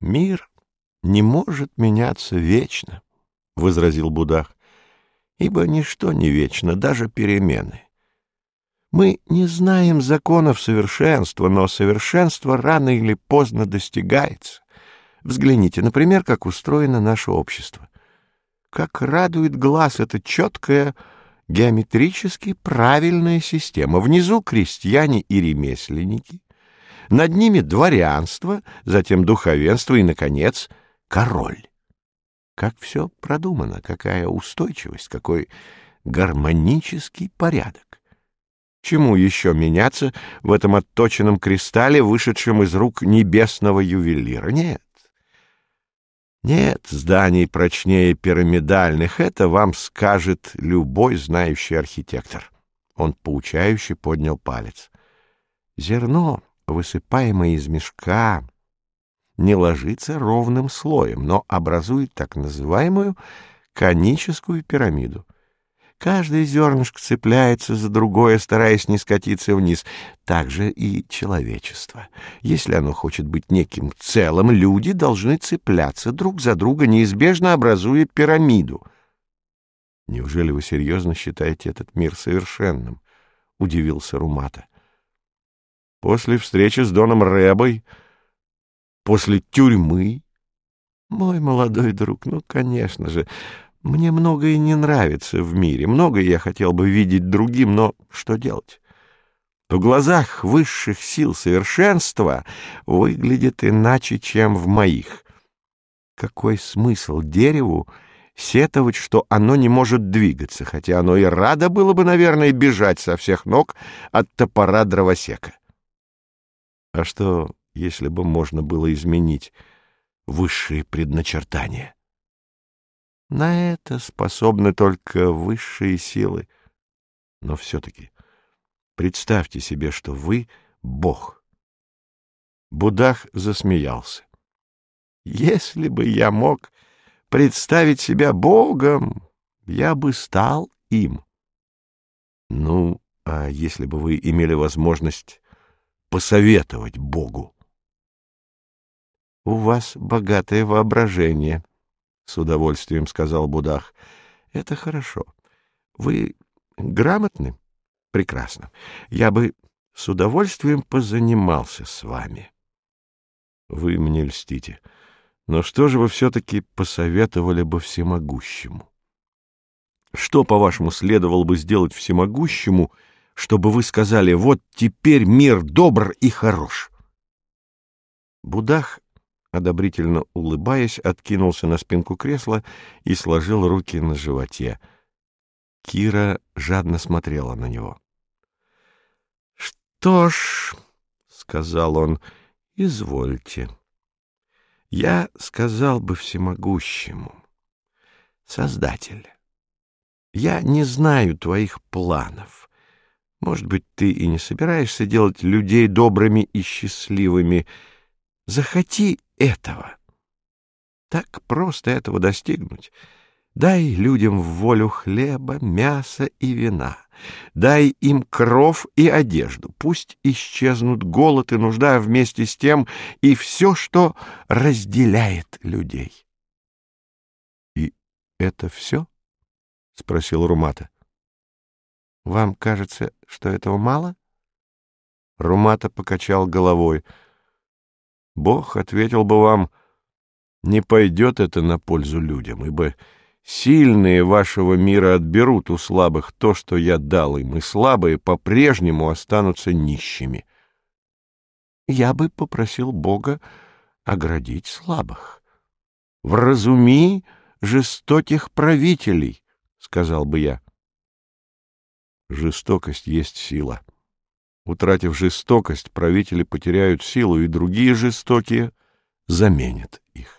Мир не может меняться вечно, — возразил Будах, — ибо ничто не вечно, даже перемены. Мы не знаем законов совершенства, но совершенство рано или поздно достигается. Взгляните, например, как устроено наше общество. Как радует глаз эта четкая, геометрически правильная система. Внизу крестьяне и ремесленники, над ними дворянство, затем духовенство и, наконец, король. Как все продумано, какая устойчивость, какой гармонический порядок. Чему еще меняться в этом отточенном кристалле, вышедшем из рук небесного ювелира? Нет. Нет зданий прочнее пирамидальных, это вам скажет любой знающий архитектор. Он поучающе поднял палец. Зерно высыпаемое из мешка, не ложится ровным слоем, но образует так называемую коническую пирамиду. Каждое зернышко цепляется за другое, стараясь не скатиться вниз. Так же и человечество. Если оно хочет быть неким целым, люди должны цепляться друг за друга, неизбежно образуя пирамиду. Неужели вы серьезно считаете этот мир совершенным? — удивился Румата. — после встречи с Доном Рэбой, после тюрьмы. Мой молодой друг, ну, конечно же, мне многое не нравится в мире, многое я хотел бы видеть другим, но что делать? В глазах высших сил совершенства выглядит иначе, чем в моих. Какой смысл дереву сетовать, что оно не может двигаться, хотя оно и радо было бы, наверное, бежать со всех ног от топора дровосека? А что, если бы можно было изменить высшие предначертания? На это способны только высшие силы. Но все-таки представьте себе, что вы — Бог. Будах засмеялся. Если бы я мог представить себя Богом, я бы стал им. Ну, а если бы вы имели возможность посоветовать Богу. — У вас богатое воображение, — с удовольствием сказал Будах. — Это хорошо. Вы грамотны? Прекрасно. Я бы с удовольствием позанимался с вами. — Вы мне льстите. Но что же вы все-таки посоветовали бы всемогущему? Что, по-вашему, следовало бы сделать всемогущему — чтобы вы сказали «Вот теперь мир добр и хорош». Будах, одобрительно улыбаясь, откинулся на спинку кресла и сложил руки на животе. Кира жадно смотрела на него. «Что ж», — сказал он, — «извольте. Я сказал бы всемогущему, Создатель, я не знаю твоих планов». Может быть, ты и не собираешься делать людей добрыми и счастливыми. Захоти этого. Так просто этого достигнуть. Дай людям в волю хлеба, мяса и вина. Дай им кров и одежду. Пусть исчезнут голод и нужда вместе с тем и все, что разделяет людей. — И это все? — спросил Румата. Вам кажется, что этого мало? Румата покачал головой. Бог ответил бы вам, не пойдет это на пользу людям, ибо сильные вашего мира отберут у слабых то, что я дал им, и слабые по-прежнему останутся нищими. Я бы попросил Бога оградить слабых. «Вразуми жестоких правителей», — сказал бы я. Жестокость есть сила. Утратив жестокость, правители потеряют силу, и другие жестокие заменят их.